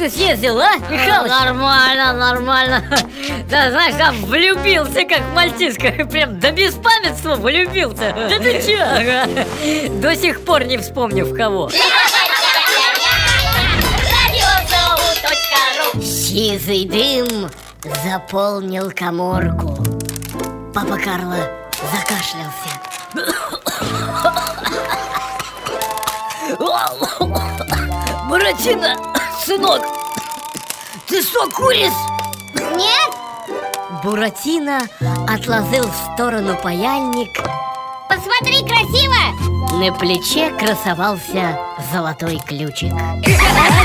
ты съездил, а, Михалыч? Нормально, нормально. Да знаешь, там влюбился, как мальчишка Прям до беспамятства влюбился. Да ты чё? Ага. До сих пор не вспомню в кого. Сизый дым заполнил коморку. Папа Карло закашлялся Буратино, сынок, ты что, куришь? Нет? Буратино отложил в сторону паяльник Посмотри, красиво! На плече красовался золотой ключик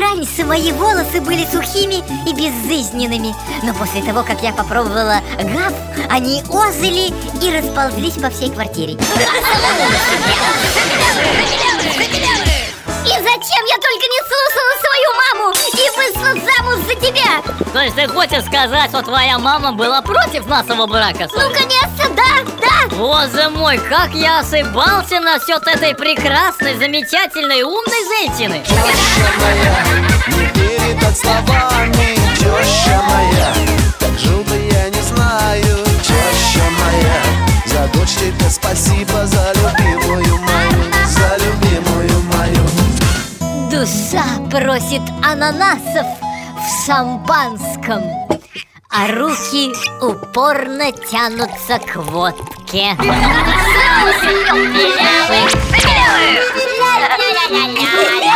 Раньше мои волосы были сухими и безжизненными. Но после того, как я попробовала ГАФ, они озыли и расползлись по всей квартире тебя? То есть ты хочешь сказать, что твоя мама была против нашего брака? Ну, конечно, да, да Боже мой, как я ошибался насчет этой прекрасной, замечательной, умной женщины Теща моя, не передать словами Теща моя, как жил бы я не знаю Теща моя, за дочь тебе спасибо За любимую мою, за любимую мою Душа просит ананасов в шампанском А руки упорно тянутся к водке Белявых! Белявых!